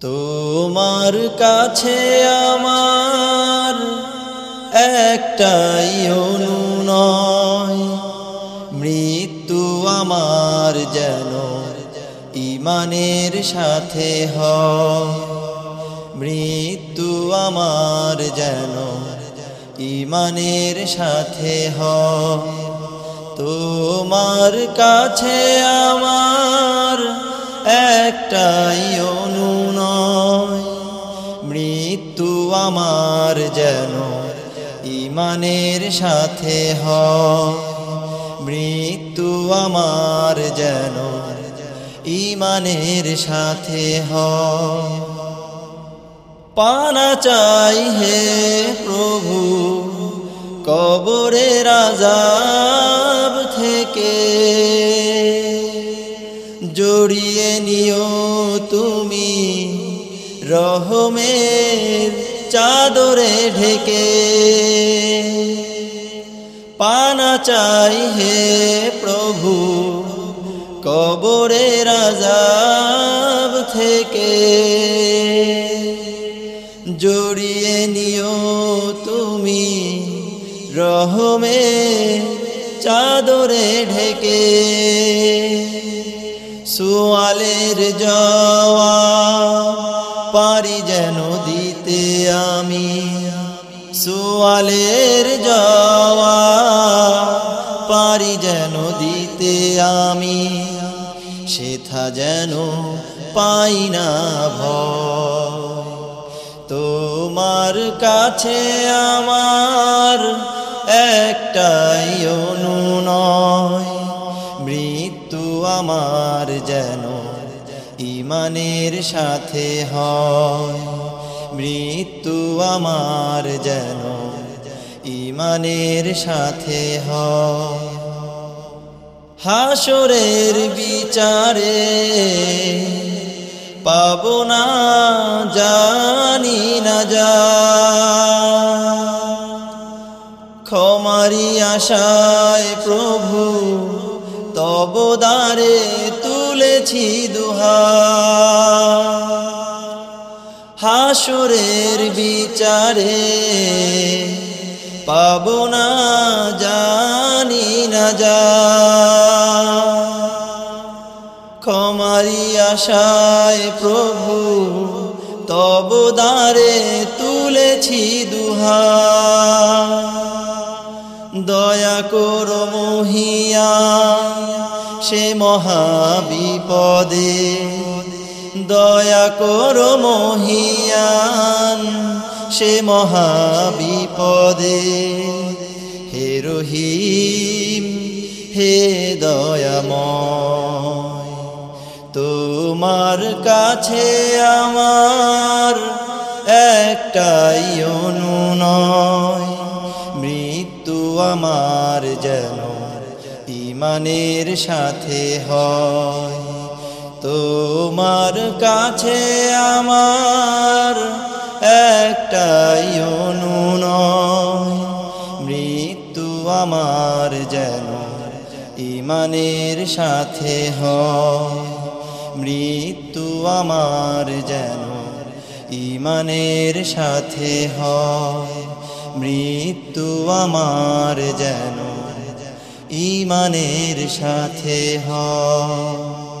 তোমার কাছে আমার একটাই অনুনয়। মৃত্যু আমার যেন ইমানের সাথে হয়। মৃত্যু আমার যেন ইমানের সাথে হয়। তোমার কাছে আমার একটাই অনুনয় আমার যেন ইমানের সাথে হ। মৃত্যু আমার যেন ইমানের সাথে হ। পানা চাই হে প্রভু, কবরের আজাব থেকে। জড়িয়ে নিও তুমি রহমের চাদরে ঢেকে। পানা চাই হে প্রভু কবরে আজাব থেকে। জড়িয়ে নিও তুমি রহমে চাদরে ঢেকে। সুয়ালের জওয়া পারি যেন দিতে আমি সোয়ালের যাওয়া পারি যেন দিতে আমি, সেথা যেন পাই না ভয়। তোমার কাছে আমার একটাই অনুনয়, মৃত্যু আমার যেন ইমানের সাথে হয়। মৃত্যু আমার যেন ইমানের সাথে হাসরের বিচারে পাব না, জানি না যা। ক্ষমারি আশায় প্রভু তব দ্বারে তুলেছি দুহা। হাসরের বিচারে পাব না, জানি না যা। ক্ষমারি আশায় প্রভু, তব দ্বারে তুলেছি দুহা। দয়া কর মহিয়া, সে মহাবিপদে দয়া কর মহিয়ান, সে মহাবিপদে। হে রহিম, হে দয়াময়, তোমার কাছে আমার একটাই অনুনয়। মৃত্যু আমার যেন ইমানের সাথে হয়। তোমার কাছে আমার একটাই অনুনয়। মৃত্যু আমার যেন ইমানের সাথে হয়। মৃত্যু আমার যেন ইমানের সাথে হয়। মৃত্যু আমার যেন ইমানের সাথে হয়।